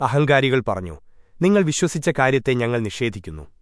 അഹങ്കാരികൾ പറഞ്ഞു നിങ്ങൾ വിശ്വസിച്ച കാര്യത്തെ ഞങ്ങൾ നിഷേധിക്കുന്നു.